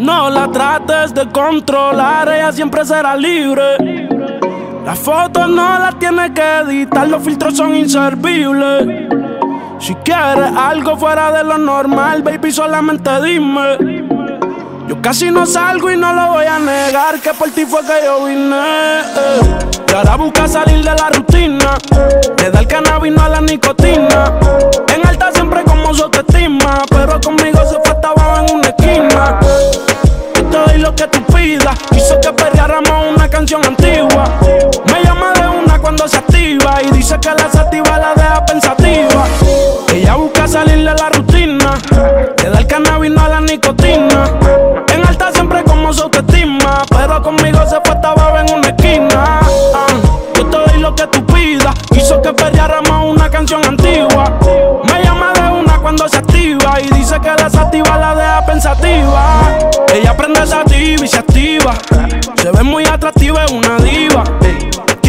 No la trates de controlar, ella siempre será libre. Las fotos no las tiene que editar, los filtros son inservibles. Si quieres algo fuera de lo normal, baby, solamente dime. Yo casi no salgo y no lo voy a negar, que por ti fue que yo vine. Y ahora busca salir de la rutina, dice que la sativa la deja pensativa. Ella busca salir de la rutina, le da el cannabis no a la nicotina. En alta siempre como su autoestima, pero conmigo se fue estaba en una esquina. yo te doy lo que tú pidas. Hizo que perdiéramos una canción antigua. Me llama de una cuando se activa y dice que la sativa la deja pensativa. Ella prende esa y se activa. Se ve muy atractiva, es una diva.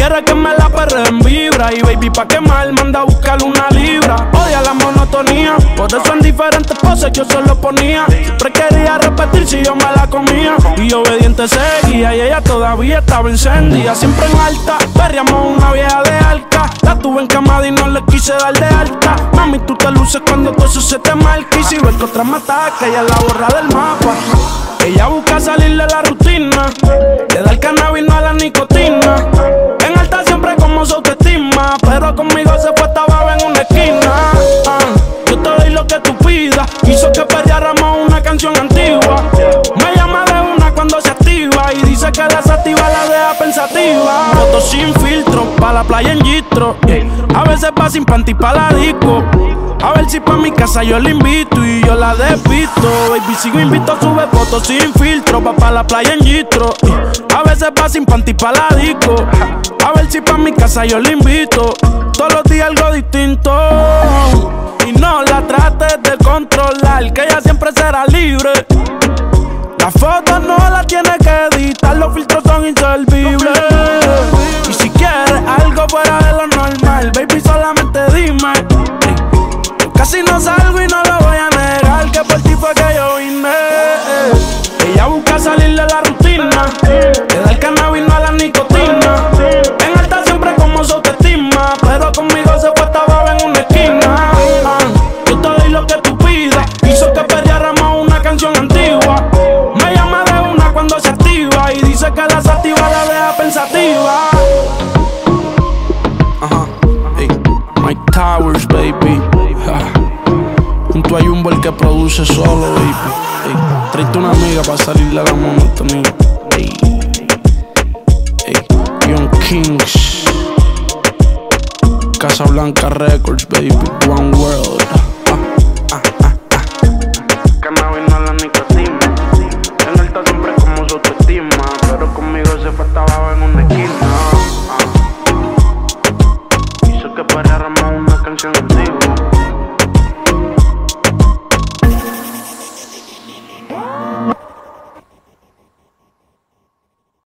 Quiere que me la perre en vibra. Y baby, pa' quemar, manda a buscar una libra. Odia la monotonía, por eso en diferentes poses yo se lo ponía. Siempre quería repetir si yo me la comía. Y obediente seguía, y ella todavía estaba encendida. Siempre en alta, perriamos una vieja de alca. La tuve en cama y no le quise dar de alta. Mami, tú te luces cuando todo eso se te marca. Y si ves que otra ataca, ella la borra del mapa. Ella busca salir de la rutina, le da el cannabis no a la nicotina. Conmigo se fue estaba en una esquina. Ah, yo te doy lo que tú pidas, hizo que perdiéramos una canción antigua. Me llama de una cuando se activa y dice que la sativa la deja pensativa. Fotos sin filtro, pa' la playa en gistro. A veces va sin panty pa' la disco. A ver si pa' mi casa yo la invito y yo la despisto. Baby, sigo invito, sube fotos sin filtro. Va pa' la playa en Gistro. A veces va sin panty pa' la disco. Casa yo la invito. Todos los días algo distinto. Y no la trates de controlar, que ella siempre será libre. Las fotos no las tiene que editar, los filtros son inservibles. Y si quieres algo fuera de lo normal, baby, solamente dime. Casi no salgo y no lo produce solo, baby. Ey, tráete una amiga para salir de la monotonía. Ey, ey, Young Kings. Casablanca Records, baby. One World.